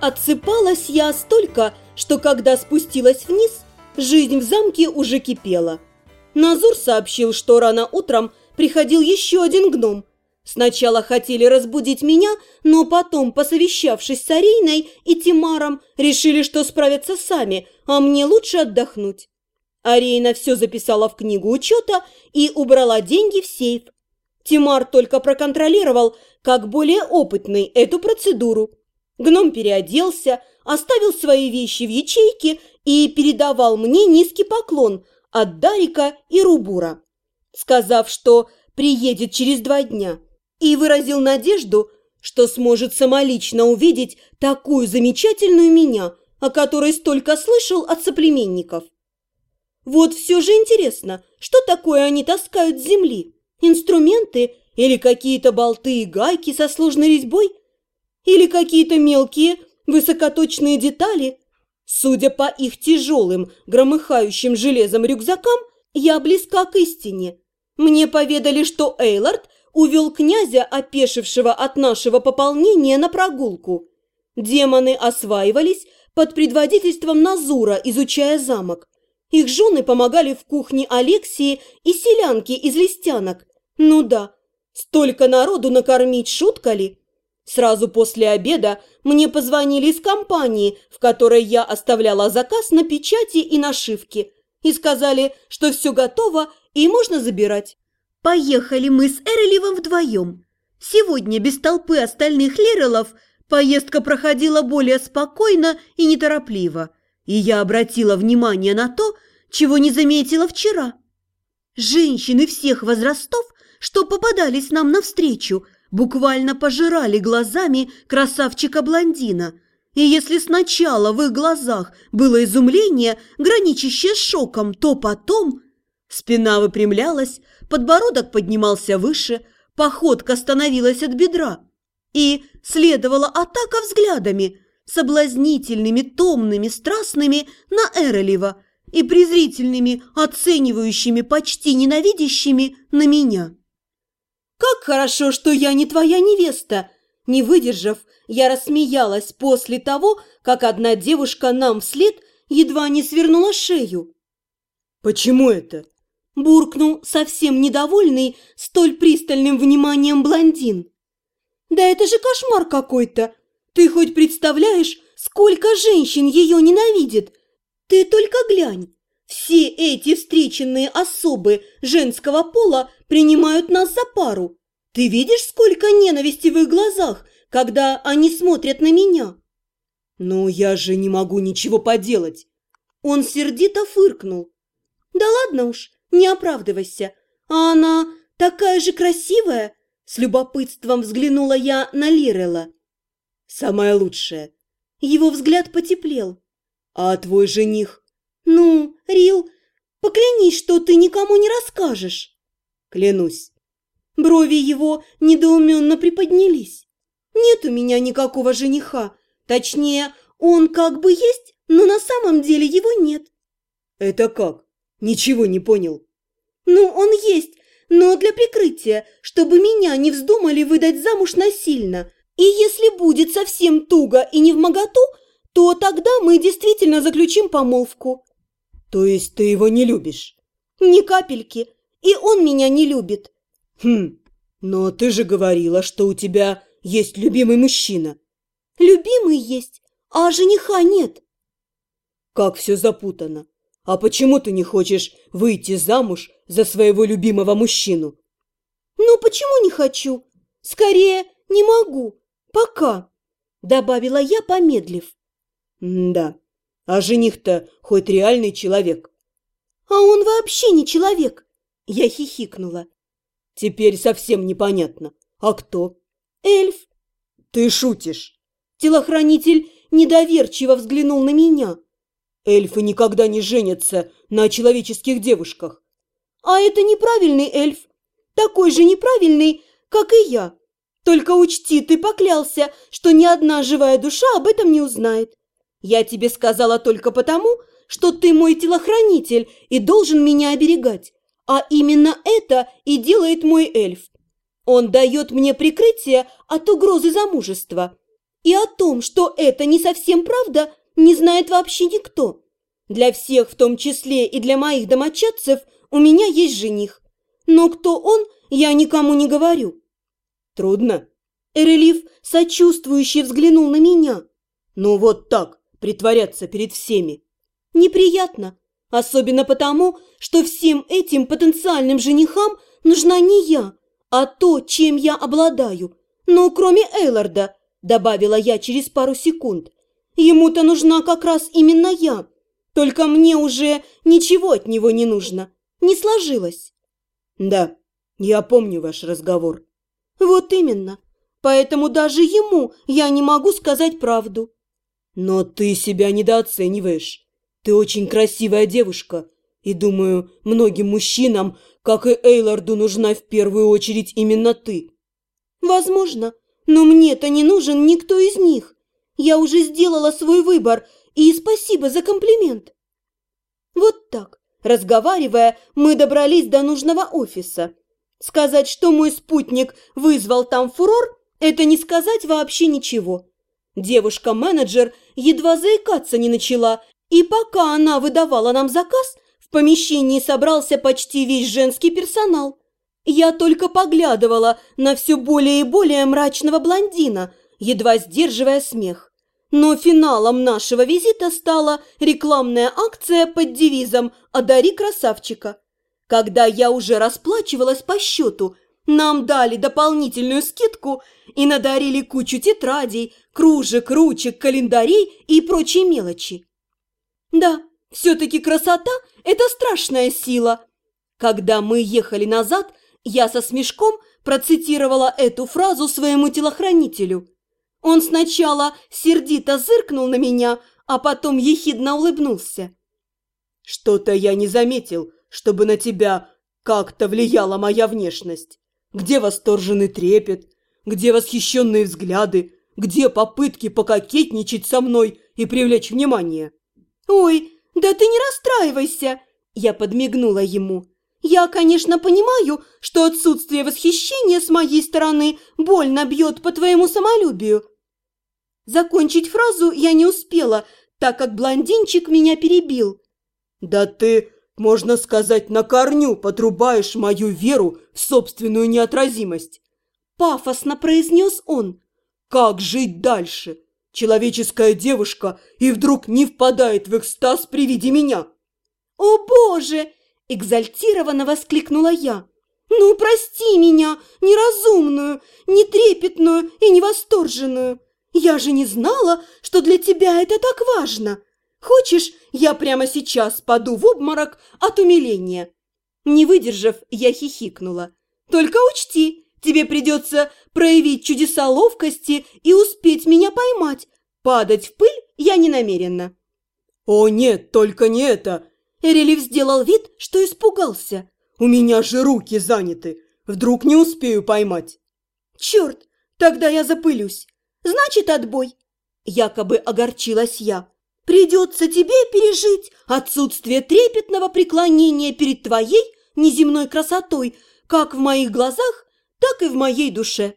Отсыпалась я столько, что когда спустилась вниз, жизнь в замке уже кипела. Назур сообщил, что рано утром приходил еще один гном. Сначала хотели разбудить меня, но потом, посовещавшись с Арейной и Тимаром, решили, что справятся сами, а мне лучше отдохнуть. Арейна все записала в книгу учета и убрала деньги в сейф. Тимар только проконтролировал, как более опытный, эту процедуру – Гном переоделся, оставил свои вещи в ячейке и передавал мне низкий поклон от Дарика и Рубура, сказав, что приедет через два дня, и выразил надежду, что сможет самолично увидеть такую замечательную меня, о которой столько слышал от соплеменников. Вот все же интересно, что такое они таскают с земли? Инструменты или какие-то болты и гайки со сложной резьбой? Или какие-то мелкие, высокоточные детали? Судя по их тяжелым, громыхающим железом рюкзакам, я близка к истине. Мне поведали, что Эйлард увел князя, опешившего от нашего пополнения, на прогулку. Демоны осваивались под предводительством Назура, изучая замок. Их жены помогали в кухне Алексии и селянки из листянок. Ну да, столько народу накормить шутка ли? Сразу после обеда мне позвонили из компании, в которой я оставляла заказ на печати и нашивки, и сказали, что все готово и можно забирать. Поехали мы с Эреливом вдвоем. Сегодня без толпы остальных Лерелов поездка проходила более спокойно и неторопливо, и я обратила внимание на то, чего не заметила вчера. Женщины всех возрастов, что попадались нам навстречу – буквально пожирали глазами красавчика-блондина. И если сначала в их глазах было изумление, граничащее с шоком, то потом... Спина выпрямлялась, подбородок поднимался выше, походка становилась от бедра. И следовала атака взглядами, соблазнительными, томными, страстными на Эролева и презрительными, оценивающими, почти ненавидящими на меня. «Как хорошо, что я не твоя невеста!» Не выдержав, я рассмеялась после того, как одна девушка нам вслед едва не свернула шею. «Почему это?» – буркнул совсем недовольный столь пристальным вниманием блондин. «Да это же кошмар какой-то! Ты хоть представляешь, сколько женщин ее ненавидит? Ты только глянь! Все эти встреченные особы женского пола принимают нас за пару. Ты видишь, сколько ненависти в их глазах, когда они смотрят на меня? Ну, я же не могу ничего поделать. Он сердито фыркнул. Да ладно уж, не оправдывайся. А она такая же красивая. С любопытством взглянула я на Лирела. Самая лучшая. Его взгляд потеплел. А твой жених? «Ну, Рил, поклянись, что ты никому не расскажешь». «Клянусь». Брови его недоуменно приподнялись. «Нет у меня никакого жениха. Точнее, он как бы есть, но на самом деле его нет». «Это как? Ничего не понял». «Ну, он есть, но для прикрытия, чтобы меня не вздумали выдать замуж насильно. И если будет совсем туго и не в моготу, то тогда мы действительно заключим помолвку». То есть ты его не любишь? Ни капельки. И он меня не любит. Хм, но ты же говорила, что у тебя есть любимый мужчина. Любимый есть, а жениха нет. Как все запутано. А почему ты не хочешь выйти замуж за своего любимого мужчину? Ну, почему не хочу? Скорее, не могу. Пока, добавила я, помедлив. М да. А жених-то хоть реальный человек. А он вообще не человек. Я хихикнула. Теперь совсем непонятно. А кто? Эльф. Ты шутишь. Телохранитель недоверчиво взглянул на меня. Эльфы никогда не женятся на человеческих девушках. А это неправильный эльф. Такой же неправильный, как и я. Только учти, ты поклялся, что ни одна живая душа об этом не узнает. Я тебе сказала только потому, что ты мой телохранитель и должен меня оберегать. А именно это и делает мой эльф. Он дает мне прикрытие от угрозы замужества. И о том, что это не совсем правда, не знает вообще никто. Для всех, в том числе и для моих домочадцев, у меня есть жених. Но кто он, я никому не говорю. Трудно? Эрелив сочувствующе взглянул на меня. Ну вот так, притворяться перед всеми. Неприятно, особенно потому, что всем этим потенциальным женихам нужна не я, а то, чем я обладаю. Ну, кроме Эйларда, добавила я через пару секунд. Ему-то нужна как раз именно я. Только мне уже ничего от него не нужно. Не сложилось. Да, я помню ваш разговор. Вот именно. Поэтому даже ему я не могу сказать правду. Но ты себя недооцениваешь. Ты очень красивая девушка. И думаю, многим мужчинам, как и Эйларду, нужна в первую очередь именно ты. Возможно, но мне-то не нужен никто из них. Я уже сделала свой выбор, и спасибо за комплимент. Вот так, разговаривая, мы добрались до нужного офиса. Сказать, что мой спутник вызвал там фурор, это не сказать вообще ничего. Девушка-менеджер едва заикаться не начала, и пока она выдавала нам заказ, в помещении собрался почти весь женский персонал. Я только поглядывала на все более и более мрачного блондина, едва сдерживая смех. Но финалом нашего визита стала рекламная акция под девизом «Одари красавчика». Когда я уже расплачивалась по счету, нам дали дополнительную скидку и надарили кучу тетрадей, кружек, ручек, календарей и прочей мелочи. Да, все-таки красота – это страшная сила. Когда мы ехали назад, я со смешком процитировала эту фразу своему телохранителю. Он сначала сердито зыркнул на меня, а потом ехидно улыбнулся. «Что-то я не заметил, чтобы на тебя как-то влияла моя внешность. Где восторженный трепет? Где восхищенные взгляды? Где попытки пококетничать со мной и привлечь внимание? «Ой, да ты не расстраивайся!» Я подмигнула ему. «Я, конечно, понимаю, что отсутствие восхищения с моей стороны больно бьет по твоему самолюбию». Закончить фразу я не успела, так как блондинчик меня перебил. «Да ты можно сказать, на корню потрубаешь мою веру в собственную неотразимость. Пафосно произнес он. Как жить дальше? Человеческая девушка и вдруг не впадает в экстаз при виде меня. О, Боже! Экзальтированно воскликнула я. «Ну, прости меня, неразумную, нетрепетную и невосторженную. Я же не знала, что для тебя это так важно. Хочешь, я прямо сейчас паду в обморок от умиления?» Не выдержав, я хихикнула. «Только учти, тебе придется проявить чудеса ловкости и успеть меня поймать. Падать в пыль я не намерена». «О нет, только не это!» Эрелив сделал вид, что испугался. «У меня же руки заняты. Вдруг не успею поймать». «Черт, тогда я запылюсь. Значит, отбой». Якобы огорчилась я. Придется тебе пережить отсутствие трепетного преклонения перед твоей неземной красотой, как в моих глазах, так и в моей душе.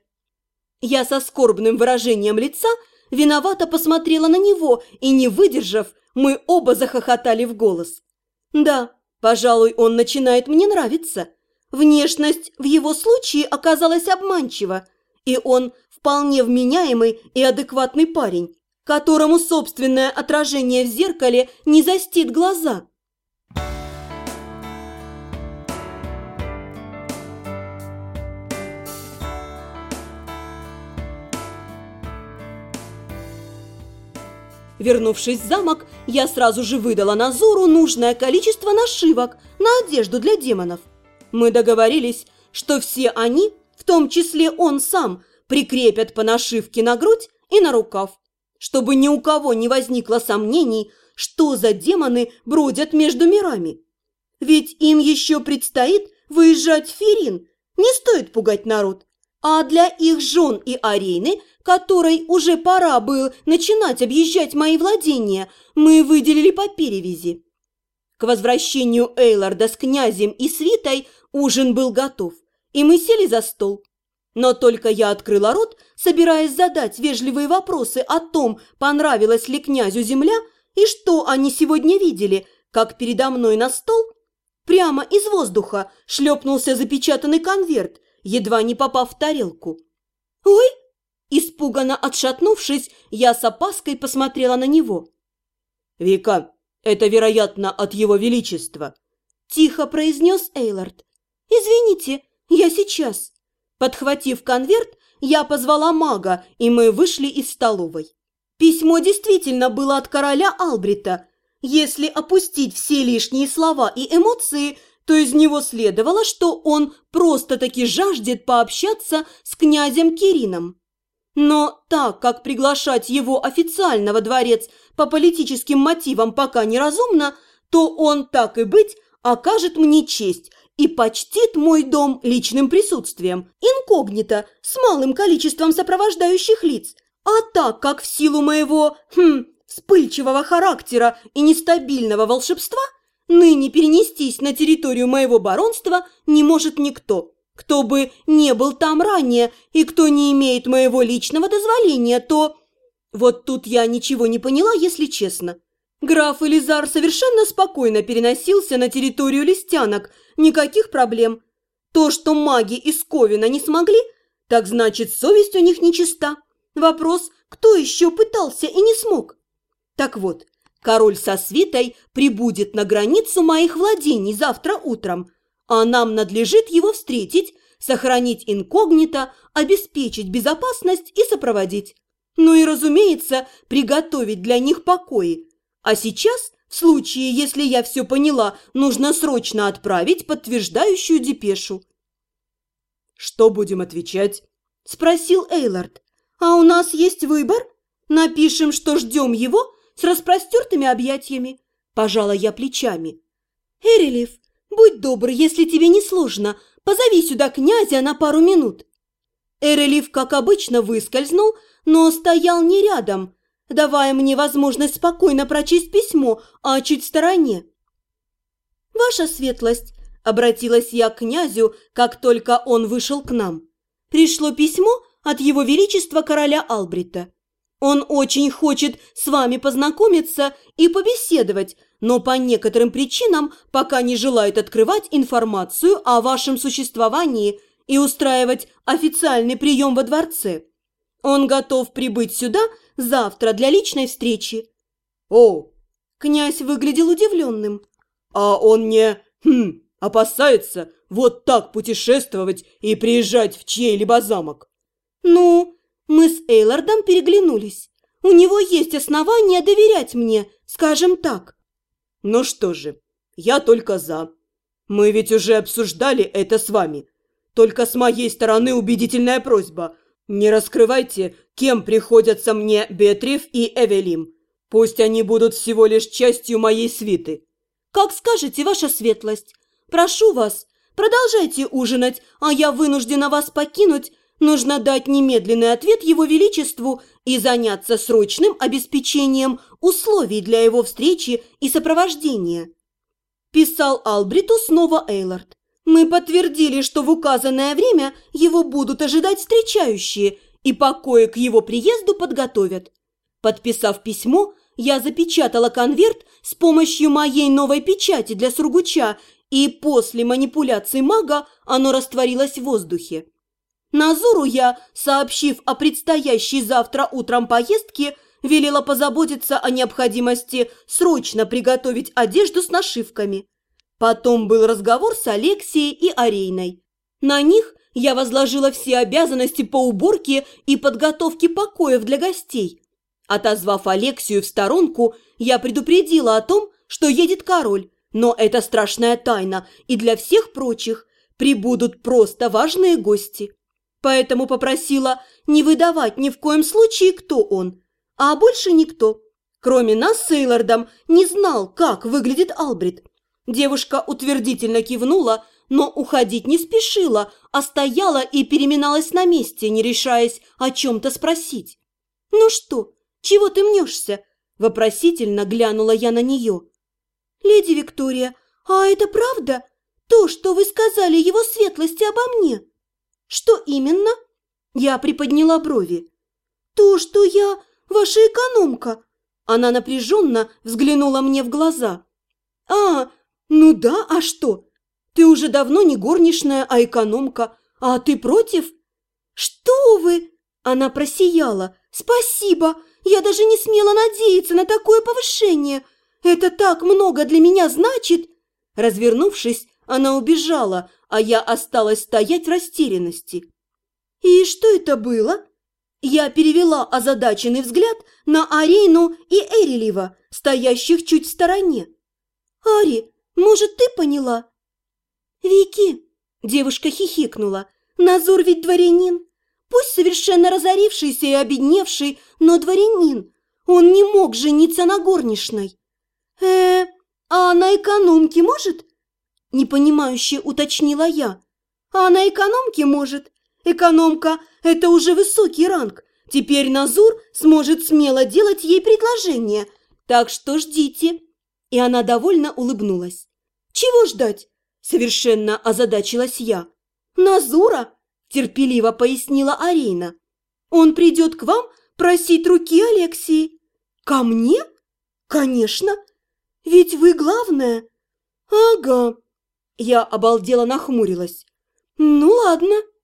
Я со скорбным выражением лица виновато посмотрела на него, и, не выдержав, мы оба захохотали в голос. Да, пожалуй, он начинает мне нравиться. Внешность в его случае оказалась обманчива, и он вполне вменяемый и адекватный парень которому собственное отражение в зеркале не застит глаза. Вернувшись в замок, я сразу же выдала Назору нужное количество нашивок на одежду для демонов. Мы договорились, что все они, в том числе он сам, прикрепят по нашивке на грудь и на рукав чтобы ни у кого не возникло сомнений, что за демоны бродят между мирами. Ведь им еще предстоит выезжать в Ферин, не стоит пугать народ. А для их жен и арены, которой уже пора было начинать объезжать мои владения, мы выделили по перевязи. К возвращению Эйларда с князем и свитой ужин был готов, и мы сели за стол. Но только я открыла рот, собираясь задать вежливые вопросы о том, понравилась ли князю земля и что они сегодня видели, как передо мной на стол прямо из воздуха шлепнулся запечатанный конверт, едва не попав в тарелку. «Ой!» Испуганно отшатнувшись, я с опаской посмотрела на него. «Вика, это, вероятно, от его величества», – тихо произнес Эйлард. «Извините, я сейчас». Подхватив конверт, я позвала мага, и мы вышли из столовой. Письмо действительно было от короля Албрита. Если опустить все лишние слова и эмоции, то из него следовало, что он просто-таки жаждет пообщаться с князем Кирином. Но так как приглашать его официально во дворец по политическим мотивам пока неразумно, то он, так и быть, окажет мне честь и почтит мой дом личным присутствием, инкогнито, с малым количеством сопровождающих лиц. А так как в силу моего, хм, вспыльчивого характера и нестабильного волшебства, ныне перенестись на территорию моего баронства не может никто. Кто бы не был там ранее и кто не имеет моего личного дозволения, то... Вот тут я ничего не поняла, если честно. Граф Элизар совершенно спокойно переносился на территорию листянок, никаких проблем. То, что маги из Ковина не смогли, так значит, совесть у них нечиста. Вопрос, кто еще пытался и не смог? Так вот, король со свитой прибудет на границу моих владений завтра утром – а нам надлежит его встретить, сохранить инкогнито, обеспечить безопасность и сопроводить. Ну и, разумеется, приготовить для них покои. А сейчас, в случае, если я все поняла, нужно срочно отправить подтверждающую депешу. «Что будем отвечать?» – спросил Эйлард. «А у нас есть выбор? Напишем, что ждем его с распростертыми объятиями». Пожала я плечами. «Эрелев, Будь добр, если тебе не сложно, позови сюда князя на пару минут». Эрелив, как обычно, выскользнул, но стоял не рядом, давая мне возможность спокойно прочесть письмо, а чуть в стороне. «Ваша светлость», – обратилась я к князю, как только он вышел к нам. «Пришло письмо от его величества короля Албрита. Он очень хочет с вами познакомиться и побеседовать, но по некоторым причинам пока не желает открывать информацию о вашем существовании и устраивать официальный прием во дворце. Он готов прибыть сюда завтра для личной встречи». «О!» Князь выглядел удивленным. «А он не... Хм, опасается вот так путешествовать и приезжать в чей-либо замок?» «Ну, мы с Эйлардом переглянулись. У него есть основания доверять мне, скажем так». Ну что же, я только за. Мы ведь уже обсуждали это с вами. Только с моей стороны убедительная просьба. Не раскрывайте, кем приходятся мне Беатриф и Эвелим. Пусть они будут всего лишь частью моей свиты. Как скажете, ваша светлость. Прошу вас, продолжайте ужинать, а я вынуждена вас покинуть. Нужно дать немедленный ответ его величеству и заняться срочным обеспечением условий для его встречи и сопровождения. Писал Албриту снова Эйлард. Мы подтвердили, что в указанное время его будут ожидать встречающие и покои к его приезду подготовят. Подписав письмо, я запечатала конверт с помощью моей новой печати для сургуча, и после манипуляций мага оно растворилось в воздухе. Назуру я, сообщив о предстоящей завтра утром поездке, велела позаботиться о необходимости срочно приготовить одежду с нашивками. Потом был разговор с Алексией и Арейной. На них я возложила все обязанности по уборке и подготовке покоев для гостей. Отозвав Алексию в сторонку, я предупредила о том, что едет король, но это страшная тайна, и для всех прочих прибудут просто важные гости поэтому попросила не выдавать ни в коем случае, кто он. А больше никто, кроме нас с Эйлордом, не знал, как выглядит Албрит. Девушка утвердительно кивнула, но уходить не спешила, а стояла и переминалась на месте, не решаясь о чем-то спросить. «Ну что, чего ты мнешься?» – вопросительно глянула я на нее. «Леди Виктория, а это правда? То, что вы сказали его светлости обо мне?» Что именно? Я приподняла брови. То, что я ваша экономка. Она напряженно взглянула мне в глаза. А, ну да, а что? Ты уже давно не горничная, а экономка. А ты против? Что вы? Она просияла. Спасибо. Я даже не смела надеяться на такое повышение. Это так много для меня значит. Развернувшись, она убежала, а я осталась стоять в растерянности. «И что это было?» Я перевела озадаченный взгляд на Арейну и Эрелива, стоящих чуть в стороне. «Ари, может, ты поняла?» «Вики!» – девушка хихикнула. «Назур ведь дворянин. Пусть совершенно разорившийся и обедневший, но дворянин. Он не мог жениться на горничной». «Э, а на экономке может?» Непонимающе уточнила я. «А на экономке может. Экономка – это уже высокий ранг. Теперь Назур сможет смело делать ей предложение. Так что ждите». И она довольно улыбнулась. «Чего ждать?» – совершенно озадачилась я. «Назура?» – терпеливо пояснила Арина. «Он придет к вам просить руки Алексии». «Ко мне?» «Конечно. Ведь вы главная». «Ага». Я обалдела нахмурилась. «Ну ладно».